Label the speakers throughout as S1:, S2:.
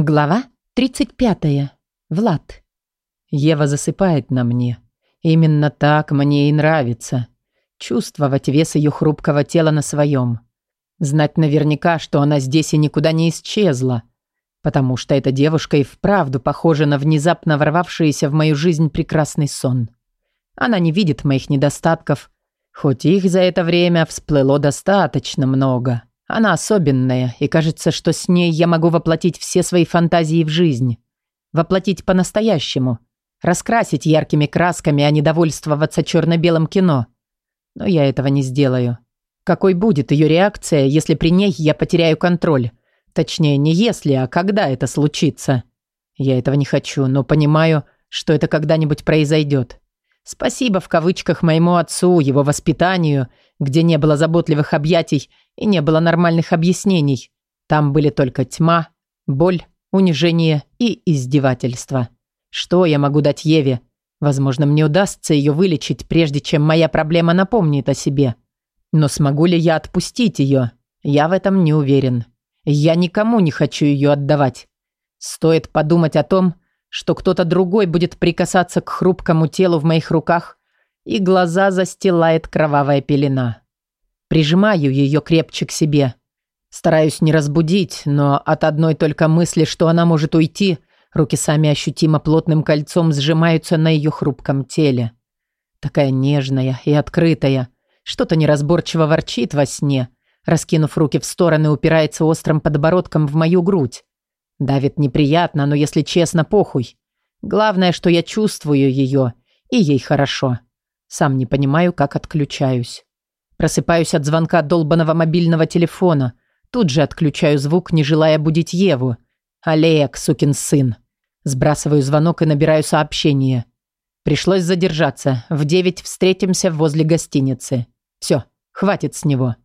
S1: Глава 35. Влад. Ева засыпает на мне. Именно так мне и нравится. Чувствовать вес ее хрупкого тела на своем. Знать наверняка, что она здесь и никуда не исчезла. Потому что эта девушка и вправду похожа на внезапно ворвавшийся в мою жизнь прекрасный сон. Она не видит моих недостатков, хоть их за это время всплыло достаточно много. — она особенная, и кажется, что с ней я могу воплотить все свои фантазии в жизнь. Воплотить по-настоящему. Раскрасить яркими красками, а не довольствоваться черно-белым кино. Но я этого не сделаю. Какой будет ее реакция, если при ней я потеряю контроль? Точнее, не если, а когда это случится. Я этого не хочу, но понимаю, что это когда-нибудь произойдет. Спасибо в кавычках моему отцу, его воспитанию, где не было заботливых объятий и не было нормальных объяснений. Там были только тьма, боль, унижение и издевательство. Что я могу дать Еве? Возможно, мне удастся ее вылечить, прежде чем моя проблема напомнит о себе. Но смогу ли я отпустить ее? Я в этом не уверен. Я никому не хочу ее отдавать. Стоит подумать о том, что кто-то другой будет прикасаться к хрупкому телу в моих руках, и глаза застилает кровавая пелена. Прижимаю ее крепче к себе. Стараюсь не разбудить, но от одной только мысли, что она может уйти, руки сами ощутимо плотным кольцом сжимаются на ее хрупком теле. Такая нежная и открытая. Что-то неразборчиво ворчит во сне. Раскинув руки в стороны, упирается острым подбородком в мою грудь. Давит неприятно, но, если честно, похуй. Главное, что я чувствую ее, и ей хорошо. Сам не понимаю, как отключаюсь. Просыпаюсь от звонка долбанного мобильного телефона. Тут же отключаю звук, не желая будить Еву. Олег, сукин сын. Сбрасываю звонок и набираю сообщение. Пришлось задержаться. В девять встретимся возле гостиницы. Все, хватит с него.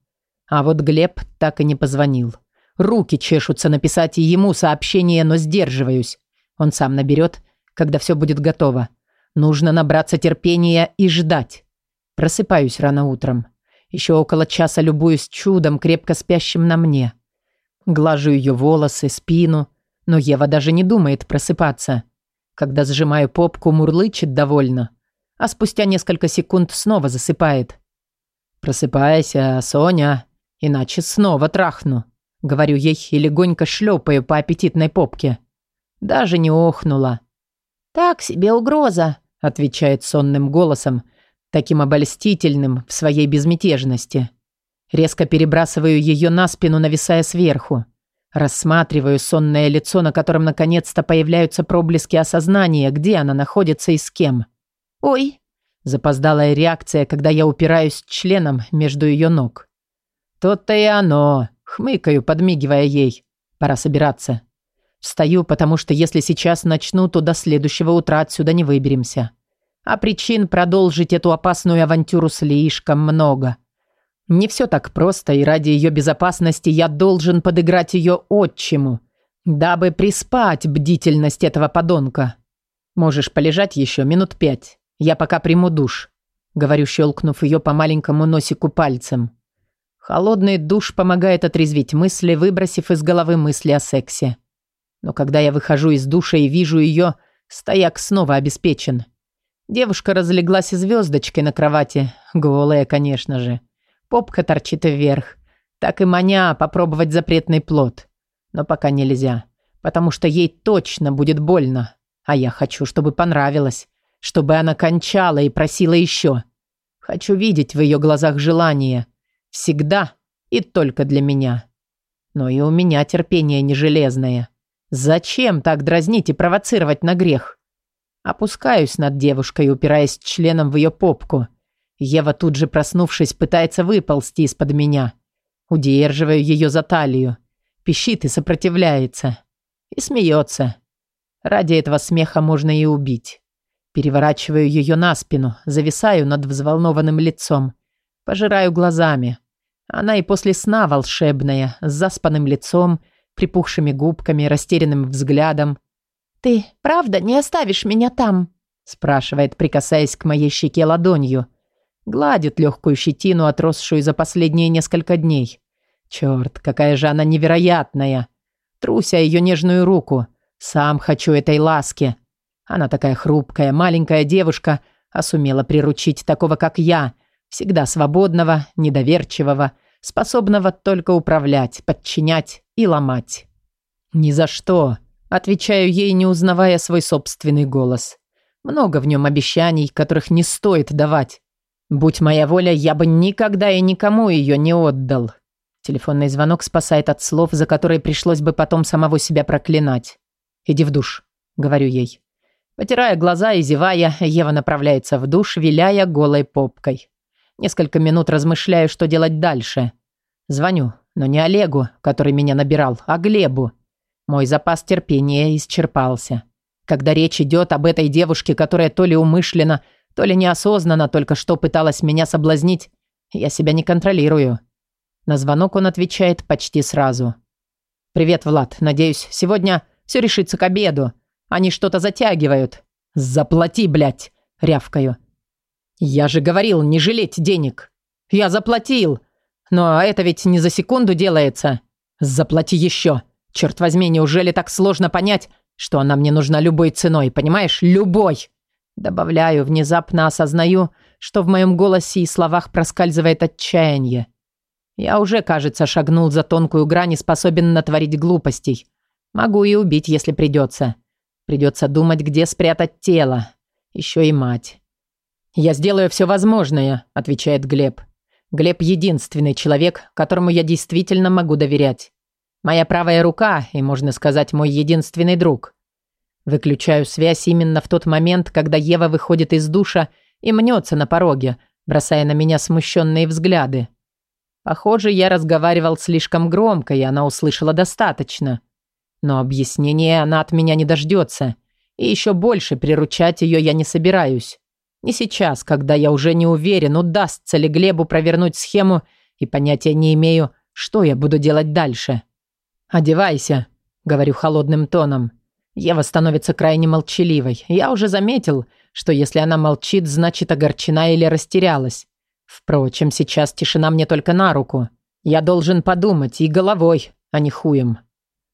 S1: А вот Глеб так и не позвонил. Руки чешутся написать ему сообщение, но сдерживаюсь. Он сам наберет, когда все будет готово. Нужно набраться терпения и ждать. Просыпаюсь рано утром. Еще около часа любуюсь чудом, крепко спящим на мне. Глажу ее волосы, спину, но Ева даже не думает просыпаться. Когда сжимаю попку, мурлычет довольно, а спустя несколько секунд снова засыпает. «Просыпайся, Соня, иначе снова трахну», — говорю ей и легонько шлепаю по аппетитной попке. Даже не охнула.
S2: «Так себе угроза», — отвечает сонным голосом, таким обольстительным в своей безмятежности. Резко перебрасываю ее на спину, нависая сверху. Рассматриваю сонное лицо, на котором наконец-то появляются проблески осознания, где она находится и с кем. «Ой!»
S1: – запоздалая реакция, когда я упираюсь членом между ее ног. Тот-то и оно!» – хмыкаю, подмигивая ей. «Пора собираться». Встаю, потому что если сейчас начну, то до следующего утра отсюда не выберемся. А причин продолжить эту опасную авантюру слишком много. Не все так просто, и ради ее безопасности я должен подыграть ее отчиму, дабы приспать бдительность этого подонка. Можешь полежать еще минут пять. Я пока приму душ», — говорю, щелкнув ее по маленькому носику пальцем. Холодный душ помогает отрезвить мысли, выбросив из головы мысли о сексе. Но когда я выхожу из душа и вижу ее, стояк снова обеспечен. Девушка разлеглась и звездочкой на кровати, голая, конечно же. Попка торчит вверх. Так и маня попробовать запретный плод. Но пока нельзя, потому что ей точно будет больно. А я хочу, чтобы понравилось, чтобы она кончала и просила еще. Хочу видеть в ее глазах желание. Всегда и только для меня. Но и у меня терпение не железное. Зачем так дразнить и провоцировать на грех? Опускаюсь над девушкой, упираясь членом в ее попку. Ева, тут же проснувшись, пытается выползти из-под меня. Удерживаю ее за талию. Пищит и сопротивляется. И смеется. Ради этого смеха можно и убить. Переворачиваю ее на спину, зависаю над взволнованным лицом. Пожираю глазами. Она и после сна волшебная, с заспанным лицом, припухшими губками, растерянным взглядом –
S2: «Ты, правда, не оставишь меня там?» спрашивает, прикасаясь к моей щеке ладонью.
S1: Гладит легкую щетину, отросшую за последние несколько дней. Черт, какая же она невероятная! Труся ее нежную руку. Сам хочу этой ласки. Она такая хрупкая, маленькая девушка, а сумела приручить такого, как я, всегда свободного, недоверчивого, способного только управлять, подчинять и ломать. Ни за что. Отвечаю ей, не узнавая свой собственный голос. Много в нем обещаний, которых не стоит давать. Будь моя воля, я бы никогда и никому ее не отдал. Телефонный звонок спасает от слов, за которые пришлось бы потом самого себя проклинать. «Иди в душ», — говорю ей. Потирая глаза и зевая, Ева направляется в душ, виляя голой попкой. Несколько минут размышляю, что делать дальше. Звоню, но не Олегу, который меня набирал, а Глебу. Мой запас терпения исчерпался. Когда речь идет об этой девушке, которая то ли умышленно, то ли неосознанно только что пыталась меня соблазнить, я себя не контролирую. На звонок он отвечает почти сразу. «Привет, Влад. Надеюсь, сегодня все решится к обеду. Они что-то затягивают». «Заплати, блядь!» – рявкаю. «Я же говорил, не жалеть денег!» «Я заплатил!» «Но это ведь не за секунду делается!» «Заплати еще!» Черт возьми, неужели так сложно понять, что она мне нужна любой ценой, понимаешь? Любой! Добавляю, внезапно осознаю, что в моем голосе и словах проскальзывает отчаяние. Я уже, кажется, шагнул за тонкую грань и способен натворить глупостей. Могу и убить, если придется. Придется думать, где спрятать тело. Еще и мать. «Я сделаю все возможное», — отвечает Глеб. «Глеб — единственный человек, которому я действительно могу доверять. Моя правая рука и, можно сказать, мой единственный друг. Выключаю связь именно в тот момент, когда Ева выходит из душа и мнется на пороге, бросая на меня смущенные взгляды. Похоже, я разговаривал слишком громко, и она услышала достаточно. Но объяснения она от меня не дождется. И еще больше приручать ее я не собираюсь. Не сейчас, когда я уже не уверен, удастся ли Глебу провернуть схему и понятия не имею, что я буду делать дальше. «Одевайся», — говорю холодным тоном. Ева становится крайне молчаливой. Я уже заметил, что если она молчит, значит огорчена или растерялась. Впрочем, сейчас тишина мне только на руку. Я должен подумать и головой, а не хуем.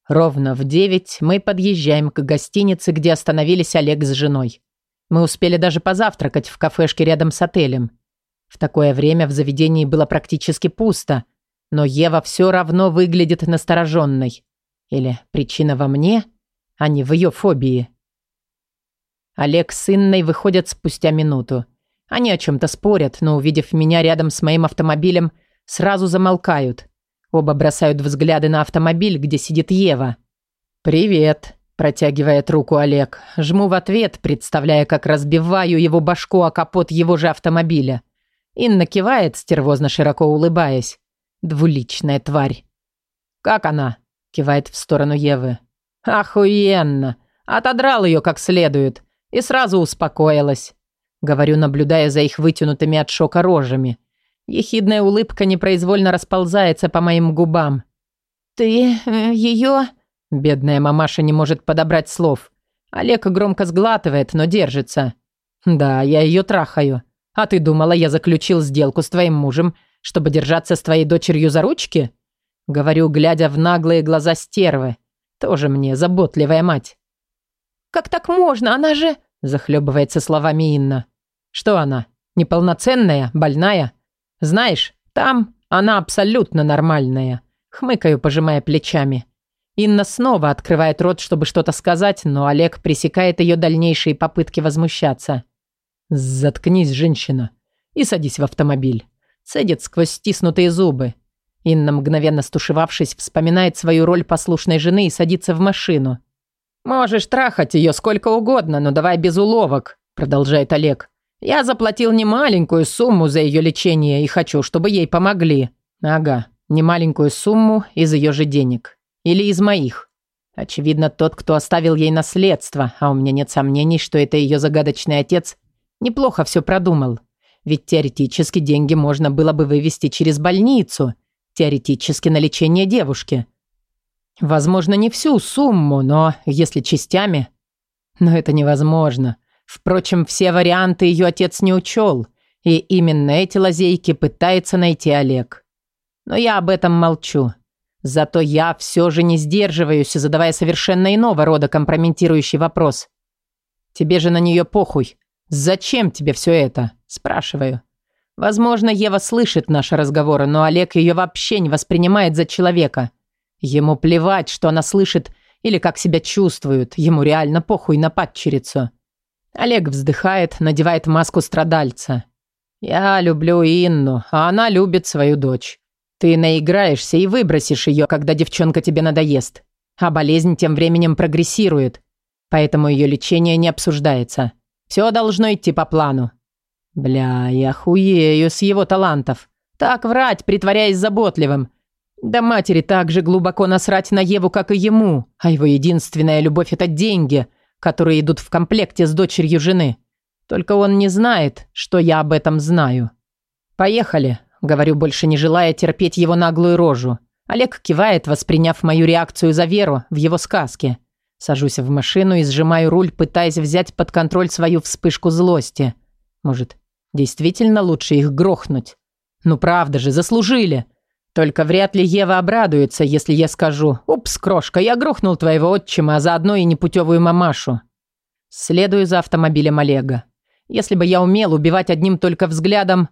S1: Ровно в девять мы подъезжаем к гостинице, где остановились Олег с женой. Мы успели даже позавтракать в кафешке рядом с отелем. В такое время в заведении было практически пусто, но Ева все равно выглядит настороженной. Или причина во мне, а не в ее фобии. Олег с Инной выходят спустя минуту. Они о чем-то спорят, но, увидев меня рядом с моим автомобилем, сразу замолкают. Оба бросают взгляды на автомобиль, где сидит Ева. «Привет», – протягивает руку Олег. Жму в ответ, представляя, как разбиваю его башку о капот его же автомобиля. Инна кивает, стервозно широко улыбаясь. Двуличная тварь. «Как она?» – кивает в сторону Евы. «Охуенно! Отодрал ее как следует и сразу успокоилась», – говорю, наблюдая за их вытянутыми от шока рожами. Ехидная улыбка непроизвольно расползается по моим губам. «Ты э, ее...» Бедная мамаша не может подобрать слов. Олег громко сглатывает, но держится. «Да, я ее трахаю. А ты думала, я заключил сделку с твоим мужем чтобы держаться с твоей дочерью за ручки?» Говорю, глядя в наглые глаза стервы. Тоже мне заботливая мать. «Как так можно? Она же...» Захлебывается словами Инна. «Что она? Неполноценная? Больная? Знаешь, там она абсолютно нормальная». Хмыкаю, пожимая плечами. Инна снова открывает рот, чтобы что-то сказать, но Олег пресекает ее дальнейшие попытки возмущаться. «Заткнись, женщина, и садись в автомобиль». Цедит сквозь стиснутые зубы. Инна, мгновенно стушевавшись, вспоминает свою роль послушной жены и садится в машину. «Можешь трахать ее сколько угодно, но давай без уловок», – продолжает Олег. «Я заплатил немаленькую сумму за ее лечение и хочу, чтобы ей помогли». «Ага, немаленькую сумму из ее же денег. Или из моих. Очевидно, тот, кто оставил ей наследство, а у меня нет сомнений, что это ее загадочный отец, неплохо все продумал. Ведь теоретически деньги можно было бы вывести через больницу, теоретически на лечение девушки. Возможно, не всю сумму, но если частями... Но это невозможно. Впрочем, все варианты ее отец не учел, и именно эти лазейки пытается найти Олег. Но я об этом молчу. Зато я все же не сдерживаюсь, задавая совершенно иного рода компрометирующий вопрос. Тебе же на нее похуй. Зачем тебе все это? Спрашиваю. Возможно, Ева слышит наши разговоры, но Олег ее вообще не воспринимает за человека. Ему плевать, что она слышит или как себя чувствует. Ему реально похуй на падчерицу. Олег вздыхает, надевает маску страдальца. «Я люблю Инну, а она любит свою дочь. Ты наиграешься и выбросишь ее, когда девчонка тебе надоест. А болезнь тем временем прогрессирует, поэтому ее лечение не обсуждается. Все должно идти по плану. Бля, я хуею с его талантов. Так врать, притворяясь заботливым. Да матери так же глубоко насрать на Еву, как и ему. А его единственная любовь – это деньги, которые идут в комплекте с дочерью жены. Только он не знает, что я об этом знаю. «Поехали», – говорю, больше не желая терпеть его наглую рожу. Олег кивает, восприняв мою реакцию за веру в его сказке. Сажусь в машину и сжимаю руль, пытаясь взять под контроль свою вспышку злости. Может, Действительно, лучше их грохнуть. Ну правда же, заслужили. Только вряд ли Ева обрадуется, если я скажу «Упс, крошка, я грохнул твоего отчима, а заодно и непутевую мамашу». Следую за автомобилем Олега. Если бы я умел убивать одним только взглядом,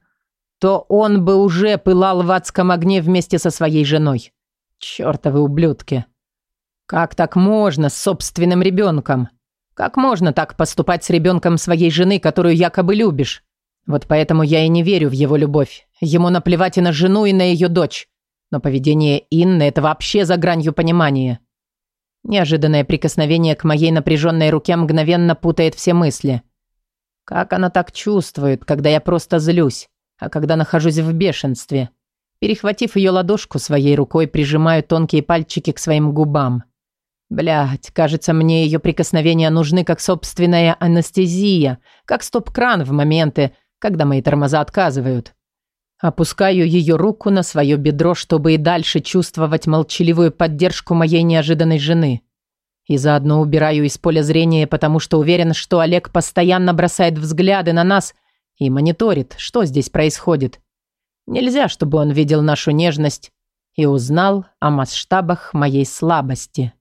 S1: то он бы уже пылал в адском огне вместе со своей женой. Чёртовы ублюдки. Как так можно с собственным ребенком? Как можно так поступать с ребенком своей жены, которую якобы любишь? Вот поэтому я и не верю в его любовь. Ему наплевать и на жену, и на ее дочь. Но поведение Инны – это вообще за гранью понимания. Неожиданное прикосновение к моей напряженной руке мгновенно путает все мысли. Как она так чувствует, когда я просто злюсь, а когда нахожусь в бешенстве? Перехватив ее ладошку своей рукой, прижимаю тонкие пальчики к своим губам. Блять, кажется, мне ее прикосновения нужны как собственная анестезия, как стоп-кран в моменты, когда мои тормоза отказывают. Опускаю ее руку на свое бедро, чтобы и дальше чувствовать молчаливую поддержку моей неожиданной жены. И заодно убираю из поля зрения, потому что уверен, что Олег постоянно бросает взгляды на нас и мониторит, что здесь происходит. Нельзя, чтобы он видел нашу нежность и узнал о масштабах моей слабости.